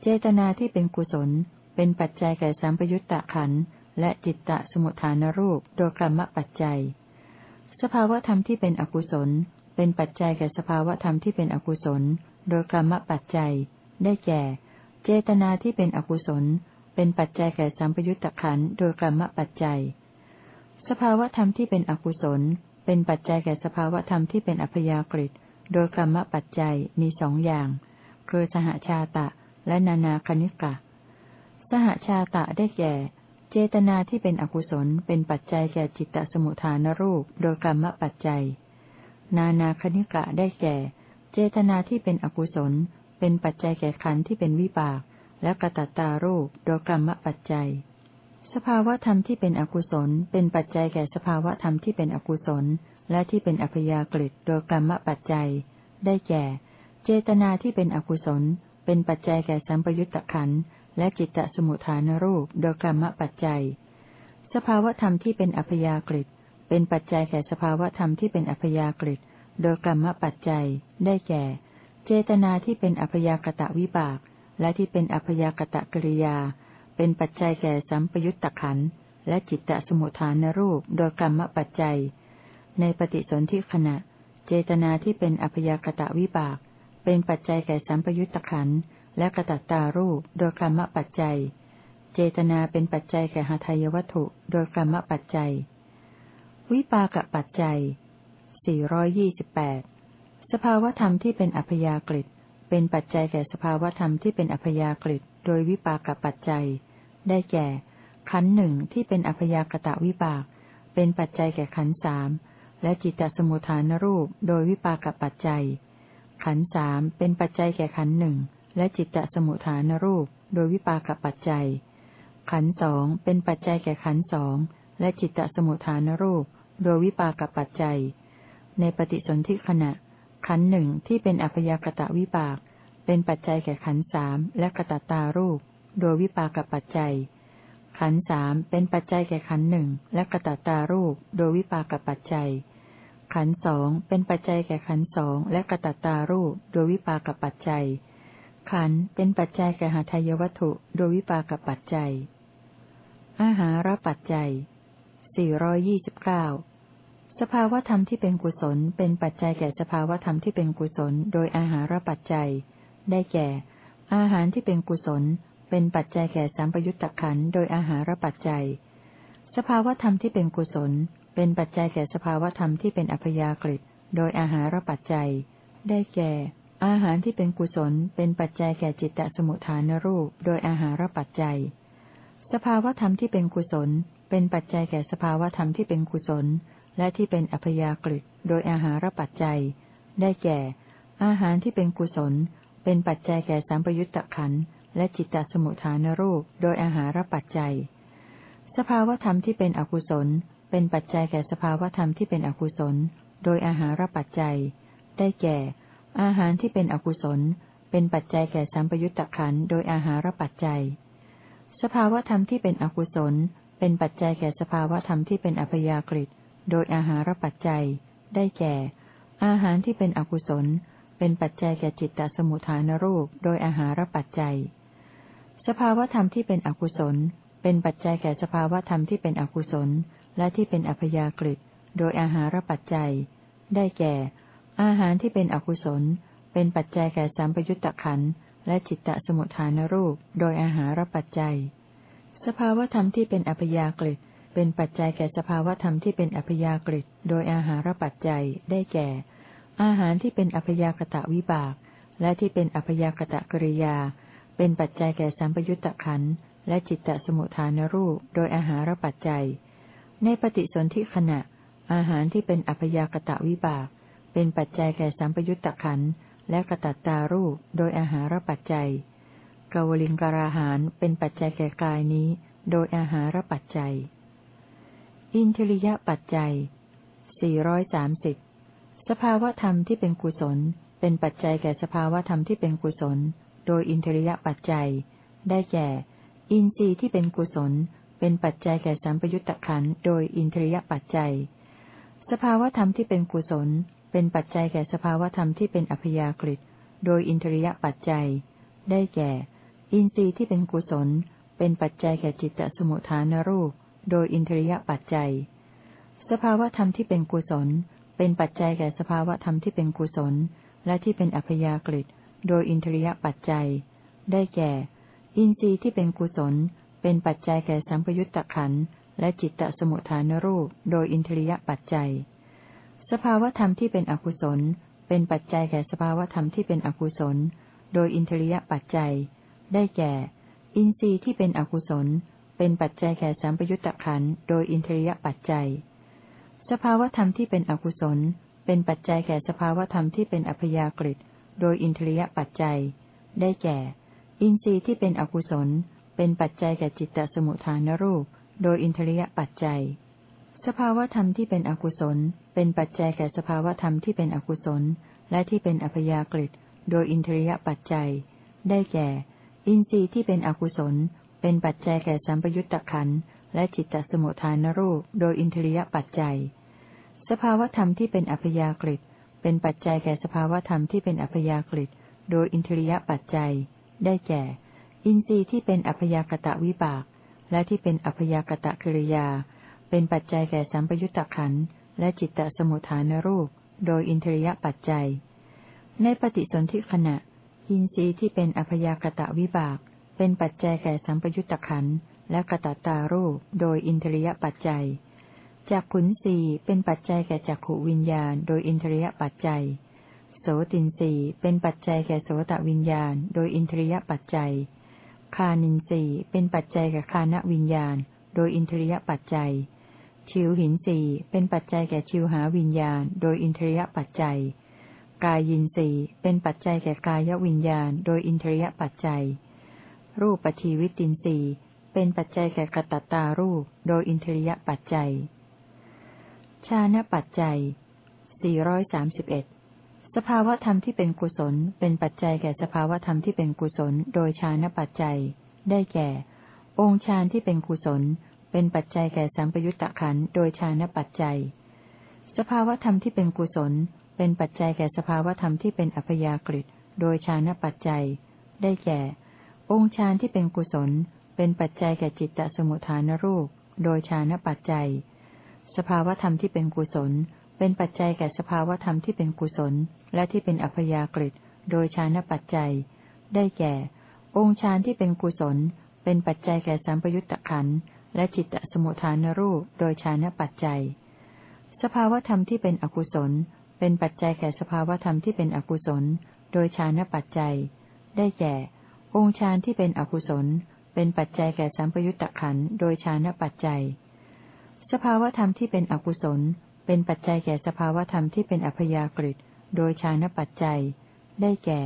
เจตนาที่เป็นกุศล เป็นปัจจัยแก่สัมปยุตตะขันและจิตตะสมุทฐานรูปโดยกรรมปัจจัย สภาวธรรมที่เป็นอกุศล เป็นปัจจัยแก่สภาวธรรมที่เป็นอกุศล โดยกรรมปัจจัย ได้แก่ เจตนาที่เป็นอกุศล เป็นปัจจัยแก่สัมปยุตตะขันโดยกรรมปัจจัย สภาวธรรมที่เป็นอกุศล เป็นปัจจัยแก่สภาวธรรมที่เป็นอัพยากฤิต โดยกรรมปัจจัยมีสองอย่าง คือสหชาตะและนานาคณิกะ สหชาตะได้แก่ เจตนาที่เป็นอกุศลเป็นปัจจัยแก่จิตตสมุทฐานรูป โดยกรรมปัจจัย นานาคณิกะได้แก่ เจตนาที่เป็นอกุศล เป็นปัจจัยแก่ขันธ์ที่เป็นวิบาก และกระตัตตารูป โดยกรรมปัจจัย สภาวธรรมที่เป็นอกุศล เป็นปัจจัยแก่สภาวธรรมที่เป็นอกุศล และที่เป็นอัพยากฤิโดยกรรมปัจจัย ได้แก่ เจตนาที่เป็นอกุศล เป็นปัจจัยแก่สัมปยุตตะขันและจิตตสมุทฐานรูปโดยกรรมปัจจัย สภาวธรรมที่เป็นอัพยากฤิเป็นปัจจัยแก่สภาวธรรมที่เป็นอัพยากฤิโดยกรรมปัจจัย ได้แก่ เจตนาที่เป็นอัพยากตะวิบาก และที่เป็นอัพยากตะกริยา เป็นปัจจัยแก่สัมปยุตตะขันและจิตตสมุทฐานรูปโดยกรรมปัจจัย ในปฏิสนธิขณะ เจตนาที่เป็นอัพยากตะวิบาก เป็นปัจจัยแก่สัมปยุตตะขันและกระตัตตารูปโดยกรรมปัจจัย เจตนาเป็นปัจจัยแก่หาทายวัตถุ โดยกรรมปัจจัย วิปากปัจจัย 428 สภาวธรรมที่เป็นอัพยากฤิเป็นปัจจัยแก่สภาวธรรมที่เป็นอัพยากฤิโดยวิปากปัจจัย ได้แก่ ขันหนึ่งที่เป็นอัพยากตะวิบาก เป็นปัจจัยแก่ขันสาม และจิตตสมุทฐานรูปโดยวิปากปัจจัย ขันสามเป็นปัจจัยแก่ขันหนึ่งและจิตตสมุทฐานรูปโดยวิปากปัจจัย ขันสองเป็นปัจจัยแก่ขันสองและจิตตสมุทฐานรูปโดยวิปากปัจจัย ในปฏิสนธิขณะ ขันหนึ่งที่เป็นอัพยากตะวิบาก เป็นปัจจัยแก่ขันสามและกระตัตารูป โดยวิปากปัจจัย ขันสามเป็นปัจจัยแก่ขันหนึ่งและกระตัตารูป โดยวิปากปัจจัย ขันสองเป็นปัจจัยแก่ขันสองและกระตัตารูปโดยวิปากปัจจัย ขันเป็นปัจจัยแก่หาทายวัตถุโดยวิปากปัจจัย อาหารปัจจัย 429 สภาวธรรมที่เป็นกุศล เป็นปัจจัยแก่สภาวธรรมที่เป็นกุศล โดยอาหารปัจจัย ได้แก่ อาหารที่เป็นกุศล เป็นปัจจัยแก่สัมปยุตตะขันโดยอาหารปัจจัยสภาวธรรมที่เป็นกุศล เป็นปัจจัยแก่สภาวธรรมที่เป็นอัพยากฤิโดยอาหารปัจจัย ได้แก่ อาหารที่เป็นกุศล เป็นปัจจัยแก่จิตตสมุทฐานรูป โดยอาหารปัจจัย สภาวธรรมที่เป็นกุศล เป็นปัจจัยแก่สภาวธรรมที่เป็นกุศล และที่เป็นอัพยากฤิโดยอาหารปัจจัย ได้แก่ อาหารที่เป็นกุศล เป็นปัจจัยแก่สัมปยุตตะขันและจิตตสมุทฐานรูป โดยอาหารปัจจัย สภาวธรรมที่เป็นอกุศล เป็นปัจจัยแก่สภาวธรรมที่เป็นอกุศล โดยอาหารปัจจัย ได้แก่ อาหารที่เป็นอกุศล เป็นปัจจัยแก่สัมปยุตตะขันโดยอาหารปัจจัย สภาวธรรมที่เป็นอกุศล เป็นปัจจัยแก่สภาวธรรมที่เป็นอัพยากฤิโดยอาหารปัจจัย ได้แก่ อาหารที่เป็นอกุศล เป็นปัจจัยแก่จิตตสมุทฐานรูป โดยอาหารปัจจัย สภาวธรรมที่เป็นอกุศล เป็นปัจจัยแก่สภาวธรรมที่เป็นอกุศล และที่เป็นอัพยากฤิโดยอาหารปัจจัย ได้แก่ อาหารที่เป็นอกุศล เป็นปัจจัยแก่สัมปยุตตะขันและจิตตสมุทฐานรูป โดยอาหารปัจจัย สภาวธรรมที่เป็นอัพยากฤิเป็นปัจจัยแก่สภาวธรรมที่เป็นอัพยากฤิโดยอาหารปัจจัย ได้แก่ อาหารที่เป็นอัพยากตะวิบาก และที่เป็นอัพยากตะกริยา เป็นปัจจัยแก่สัมปยุตตะขันและจิตตสมุทฐานรูป โดยอาหารปัจจัย ในปฏิสนธิขณะ อาหารที่เป็นอัพยากตะวิบาก เป็นปัจจัยแก่สัมปยุตตะขันและกระตัตตารูปโดยอาหารปัจจัยกวลิงการาหารเป็นปัจจัยแก่กายนี้ โดยอาหารปัจจัย อินทริยปัจจัย 430 สภาวธรรมที่เป็นกุศล เป็นปัจจัยแก่สภาวธรรมที่เป็นกุศล โดยอินทริยปัจจัย ได้แก่ อินทรีย์ที่เป็นกุศล เป็นปัจจัยแก่สัมปยุตตะขันโดยอินทริยปัจจัย สภาวธรรมที่เป็นกุศล เป็นปัจจัยแก่สภาวธรรมที่เป็นอัพยากฤิโดยอินทริยปัจจัย ได้แก่ อินทรีย์ที่เป็นกุศล เป็นปัจจัยแก่จิตตสมุทฐานรูป โดยอินทริยปัจจัย สภาวธรรมที่เป็นกุศล เป็นปัจจัยแก่สภาวธรรมที่เป็นกุศล และที่เป็นอัพยากฤิโดยอินทริยปัจจัย ได้แก่ อินทรีย์ที่เป็นกุศล เป็นปัจจัยแก่สัมปยุตตะขันและจิตตสมุทฐานรูป โดยอินทริยปัจจัย สภาวธรรมที่เป็นอกุศล เป็นปัจจัยแก่สภาวธรรมที่เป็นอกุศล โดยอินทรียปัจจัย ได้แก่ อินทรีย์ที่เป็นอกุศล เป็นปัจจัยแก่สัมปยุตตะขันโดยอินทรียปัจจัย สภาวธรรมที่เป็นอกุศล เป็นปัจจัยแก่สภาวธรรมที่เป็นอัพยากฤิโดยอินทรียปัจจัย ได้แก่ อินทรีย์ที่เป็นอกุศล เป็นปัจจัยแก่จิตตสมุทฐานรูป โดยอินทรียปัจจัย สภาวธรรมที่เป็นอกุศล เป็นปัจจัยแก่สภาวธรรมที่เป็นอกุศล และที่เป็นอัพยากฤิโดยอินทรียปัจจัย ได้แก่ อินทรีย์ที่เป็นอกุศล เป็นปัจจัยแก่สัมปยุตตะขันและจิตตสมุทฐานรูป โดยอินทรียปัจจัย สภาวธรรมที่เป็นอัพยากฤิเป็นปัจจัยแก่สภาวธรรมที่เป็นอัพยากฤิโดยอินทรียปัจจัย ได้แก่ อินทรีย์ที่เป็นอัพยากตะวิบาก และที่เป็นอัพยากตะกิริยา เป็นปัจจัยแก่สัมปยุตตะขันและจิตตสมุทฐานรูป โดยอินทรียปัจจัย ในปฏิสนธิขณะ อินทรีย์ที่เป็นอพยากตะวิบาก เป็นปัจจัยแก่สัมปยุตตะขันและกระตตารูป โดยอินทรียปัจจัยจากขุนสีเป็นปัจจัยแก่จักขวิญญาณ โดยอินทรียปัจจัย โสตินสีเป็นปัจจัยแก่โสตวิญญาณ โดยอินทรียปัจจัย คานินสีเป็นปัจจัยแก่คานวิญญาณ โดยอินทรียปัจจัย ชิวหินสีเป็นปัจจัยแก่ชิวหาวิญญาณ โดยอินทรียปัจจัย กายินสีเป็นปัจจัยแก่กายวิญญาณ โดยอินทรียปัจจัย รูปปัชีวิตินสีเป็นปัจจัยแก่กระตัตตารูป โดยอินทรียปัจจัย ชาณปัจจัย 431 สภาวธรรมที่เป็นกุศล เป็นปัจจัยแก่สภาวธรรมที่เป็นกุศล โดยชาณปัจจัย ได้แก่ องค์ฌานที่เป็นกุศล เป็นปัจจัยแก่สัมปยุตตะขันโดยชานปัจจัย สภาวธรรมที่เป็นกุศล เป็นปัจจัยแก่สภาวธรรมที่เป็นอัพยากฤิโดยชานปัจจัย ได้แก่ องค์ฌานที่เป็นกุศล เป็นปัจจัยแก่จิตตสมุทฐานรูป โดยชานปัจจัย สภาวธรรมที่เป็นกุศล เป็นปัจจัยแก่สภาวธรรมที่เป็นกุศล และที่เป็นอัพยากฤิโดยชานปัจจัย ได้แก่ องค์ฌานที่เป็นกุศล เป็นปัจจัยแก่สัมปยุตตะขันและจิตตสมุทฐานรูปโดยชานปัจจัย สภาวธรรมที่เป็นอกุศล เป็นปัจจัยแก่สภาวธรรมที่เป็นอกุศล โดยชานปัจจัย ได้แก่ องค์ฌานที่เป็นอกุศล เป็นปัจจัยแก่สัมปยุตตะขันโดยชานปัจจัย สภาวธรรมที่เป็นอกุศล เป็นปัจจัยแก่สภาวธรรมที่เป็นอัพยากฤิโดยชานปัจจัย ได้แก่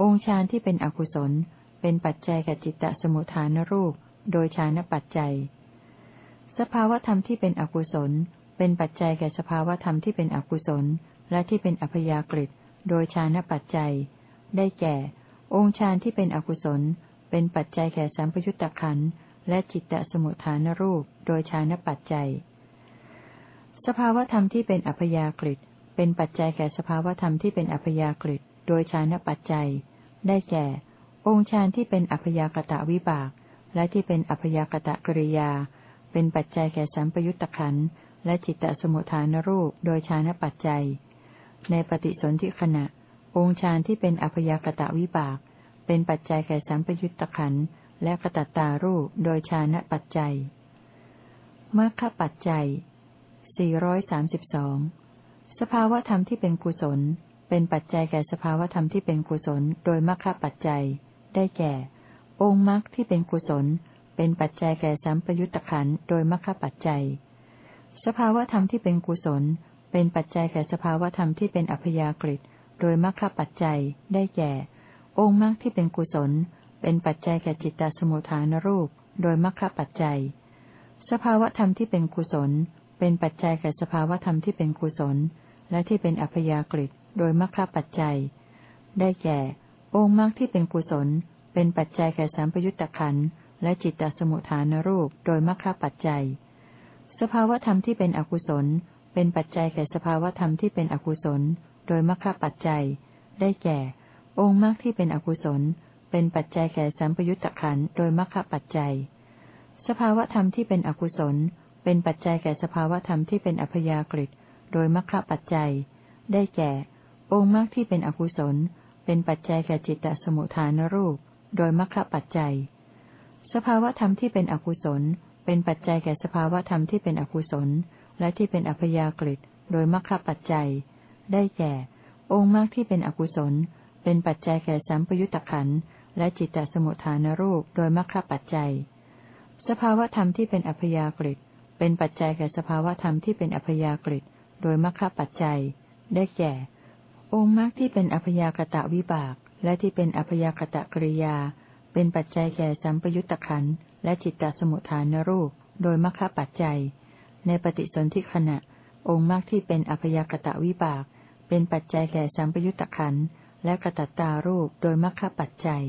องค์ฌานที่เป็นอกุศล เป็นปัจจัยแก่จิตตสมุทฐานรูป โดยชานปัจจัย สภาวธรรมที่เป็นอกุศล เป็นปัจจัยแก่สภาวธรรมที่เป็นอกุศล และที่เป็นอัพยากฤิโดยฌานปัจจัย ได้แก่ องค์ฌานที่เป็นอกุศล เป็นปัจจัยแก่สัมปยุตตะขันและจิตตสมุทฐานรูป โดยฌานปัจจัย สภาวธรรมที่เป็นอัพยากฤิเป็นปัจจัยแก่สภาวธรรมที่เป็นอัพยากฤิโดยฌานปัจจัย ได้แก่ องค์ฌานที่เป็นอัพยากตะวิบาก และที่เป็นอัพยากตะกริยา เป็นปัจจัยแก่สัมปยุตตะขันและจิตตสมุทฐานรูปโดยฌานปัจจัย ในปฏิสนธิขณะ องค์ฌานที่เป็นอพยากตะวิบาก เป็นปัจจัยแก่สัมปยุตตะขันและกระตัตตารูปโดยฌานปัจจัยมรรคปัจจัย 432 สภาวธรรมที่เป็นกุศล เป็นปัจจัยแก่สภาวธรรมที่เป็นกุศลโดยมรรคปัจจัย ได้แก่ องค์มรรคที่เป็นกุศล เป็นปัจจัยแก่สัมปยุตตะขันโดยมรรคปัจจัย สภาวธรรมที่เป็นกุศล เป็นปัจจัยแก่สภาวธรรมที่เป็นอัพยากฤิโดยมรรคปัจจัย ได้แก่ องค์มรรคที่เป็นกุศล เป็นปัจจัยแก่จิตตสมุทฐานรูป โดยมรรคปัจจัย สภาวธรรมที่เป็นกุศล เป็นปัจจัยแก่สภาวธรรมที่เป็นกุศล และที่เป็นอัพยากฤิโดยมรรคปัจจัย ได้แก่ องค์มรรคที่เป็นกุศล เป็นปัจจัยแก่สัมปยุตตะขันและจิตตสมุทฐานรูปโดยมรรคปัจจัย สภาวธรรมที่เป็นอกุศล เป็นปัจจัยแก่สภาวธรรมที่เป็นอกุศล โดยมรรคปัจจัย ได้แก่ องค์มรรคที่เป็นอกุศล เป็นปัจจัยแก่สัมปยุตตะขันโดยมรรคปัจจัย สภาวธรรมที่เป็นอกุศล เป็นปัจจัยแก่สภาวธรรมที่เป็นอัพยากฤิโดยมรรคปัจจัย ได้แก่ องค์มรรคที่เป็นอกุศล เป็นปัจจัยแก่จิตตสมุทฐานรูป โดยมรรคปัจจัย สภาวธรรมที่เป็นอกุศล เป็นปัจจัยแก่สภาวธรรมที่เป็นอกุศล และที่เป็นอัพยากฤิโดยมรรคปัจจัย ได้แก่ องค์มรรคที่เป็นอกุศล เป็นปัจจัยแก่สัมปยุตตะขันและจิตตสมุทฐานรูป โดยมรรคปัจจัย สภาวธรรมที่เป็นอัพยากฤิ เป็นปัจจัยแก่สภาวธรรมที่เป็นอัพยากฤิโดยมรรคปัจจัย ได้แก่ องค์มรรคที่เป็นอัพยากตะวิบาก และที่เป็นอัพยากตะกริยา เป็นปัจจัยแก่สัมปยุตตะขันและจิตตสมุทฐานรูป โดยมรรคปัจจัย ในปฏิสนธิขณะ องค์มรรคที่เป็นอพยากตะวิบาก เป็นปัจจัยแก่สัมปยุตตะขันและกระตัตตารูปโดยมรรคปัจจัย